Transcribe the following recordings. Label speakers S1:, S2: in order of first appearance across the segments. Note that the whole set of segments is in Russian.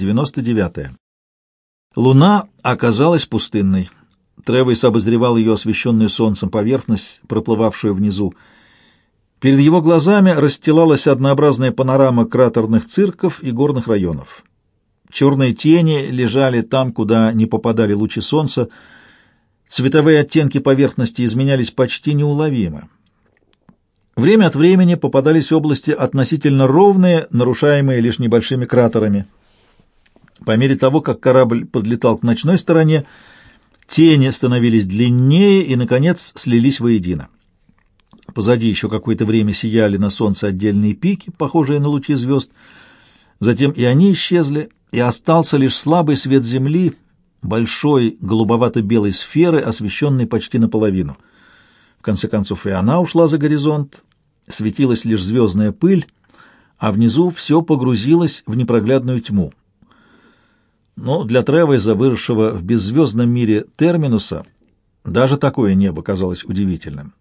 S1: 99. Луна оказалась пустынной. Тревойс обозревал ее освещенную солнцем поверхность, проплывавшую внизу. Перед его глазами расстилалась однообразная панорама кратерных цирков и горных районов. Черные тени лежали там, куда не попадали лучи солнца. Цветовые оттенки поверхности изменялись почти неуловимо. Время от времени попадались области относительно ровные, нарушаемые лишь небольшими кратерами. По мере того, как корабль подлетал к ночной стороне, тени становились длиннее и, наконец, слились воедино. Позади еще какое-то время сияли на солнце отдельные пики, похожие на лучи звезд. Затем и они исчезли, и остался лишь слабый свет земли, большой голубовато-белой сферы, освещенной почти наполовину. В конце концов и она ушла за горизонт, светилась лишь звездная пыль, а внизу все погрузилось в непроглядную тьму. Но для Тревайза, выросшего в беззвездном мире Терминуса, даже такое небо казалось удивительным.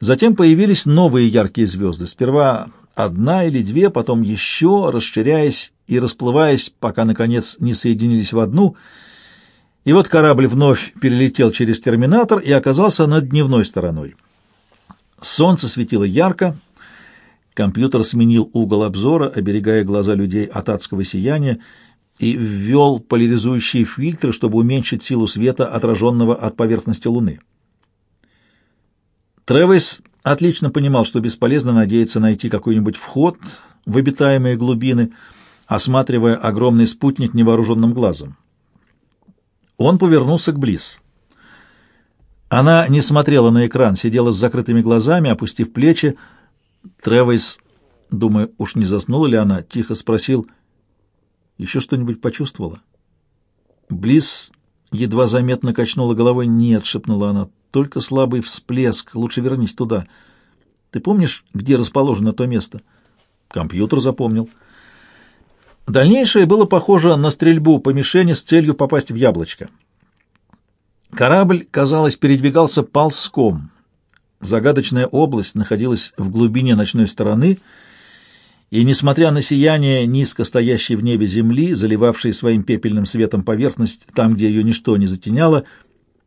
S1: Затем появились новые яркие звезды. Сперва одна или две, потом еще, расширяясь и расплываясь, пока, наконец, не соединились в одну. И вот корабль вновь перелетел через терминатор и оказался над дневной стороной. Солнце светило ярко, компьютер сменил угол обзора, оберегая глаза людей от адского сияния, и ввел поляризующие фильтры, чтобы уменьшить силу света, отраженного от поверхности Луны. Тревис отлично понимал, что бесполезно надеяться найти какой-нибудь вход в обитаемые глубины, осматривая огромный спутник невооруженным глазом. Он повернулся к Близ. Она не смотрела на экран, сидела с закрытыми глазами, опустив плечи. Тревойс, думая, уж не заснула ли она, тихо спросил, «Еще что-нибудь почувствовала?» Близ едва заметно качнула головой. «Нет», — шепнула она, — «только слабый всплеск. Лучше вернись туда. Ты помнишь, где расположено то место?» Компьютер запомнил. Дальнейшее было похоже на стрельбу по мишени с целью попасть в яблочко. Корабль, казалось, передвигался ползком. Загадочная область находилась в глубине ночной стороны, и, несмотря на сияние низко стоящей в небе земли, заливавшей своим пепельным светом поверхность там, где ее ничто не затеняло,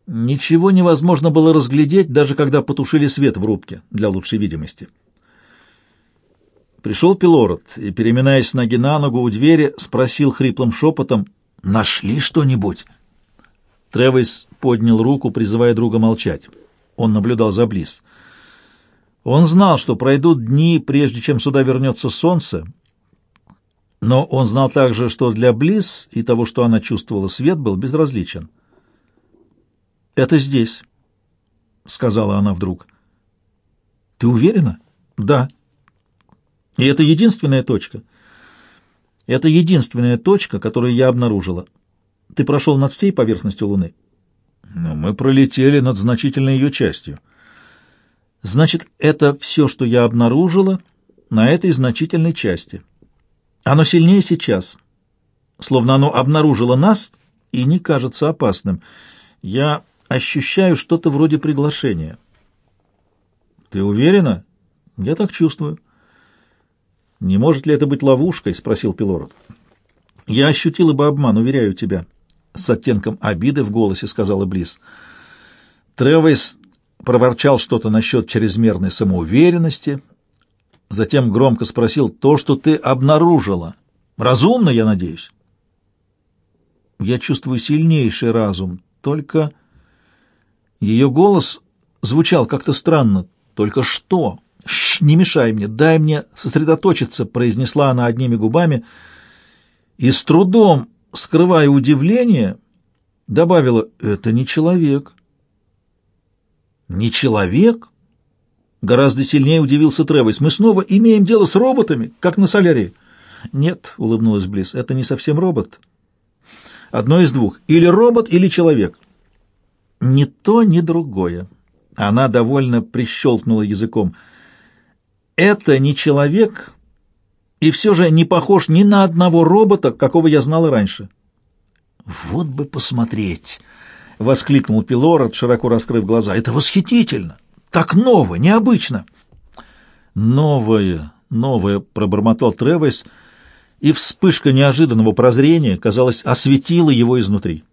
S1: ничего невозможно было разглядеть, даже когда потушили свет в рубке для лучшей видимости. Пришел Пилород и, переминаясь с ноги на ногу у двери, спросил хриплым шепотом, «Нашли что-нибудь?» Тревис поднял руку, призывая друга молчать. Он наблюдал за Близ. Он знал, что пройдут дни, прежде чем сюда вернется солнце, но он знал также, что для Близ и того, что она чувствовала, свет был безразличен. «Это здесь», — сказала она вдруг. «Ты уверена?» «Да». «И это единственная точка?» «Это единственная точка, которую я обнаружила. Ты прошел над всей поверхностью Луны? Но мы пролетели над значительной ее частью. Значит, это все, что я обнаружила на этой значительной части. Оно сильнее сейчас, словно оно обнаружило нас и не кажется опасным. Я ощущаю что-то вроде приглашения. Ты уверена? Я так чувствую. Не может ли это быть ловушкой? спросил Пилород. Я ощутила бы обман, уверяю тебя с оттенком обиды в голосе сказала Близ. Тревис проворчал что-то насчет чрезмерной самоуверенности, затем громко спросил то, что ты обнаружила. Разумно, я надеюсь. Я чувствую сильнейший разум, только ее голос звучал как-то странно. Только что? Ш, не мешай мне, дай мне сосредоточиться, произнесла она одними губами и с трудом скрывая удивление, добавила «Это не человек». «Не человек?» Гораздо сильнее удивился Тревис. «Мы снова имеем дело с роботами, как на солярии». «Нет», — улыбнулась Близ, — «это не совсем робот. Одно из двух. Или робот, или человек». «Ни то, ни другое». Она довольно прищелкнула языком. «Это не человек, и все же не похож ни на одного робота, какого я знала раньше. «Вот бы посмотреть!» — воскликнул Пилород, широко раскрыв глаза. «Это восхитительно! Так ново, необычно!» «Новое, новое!» — пробормотал Тревес и вспышка неожиданного прозрения, казалось, осветила его изнутри.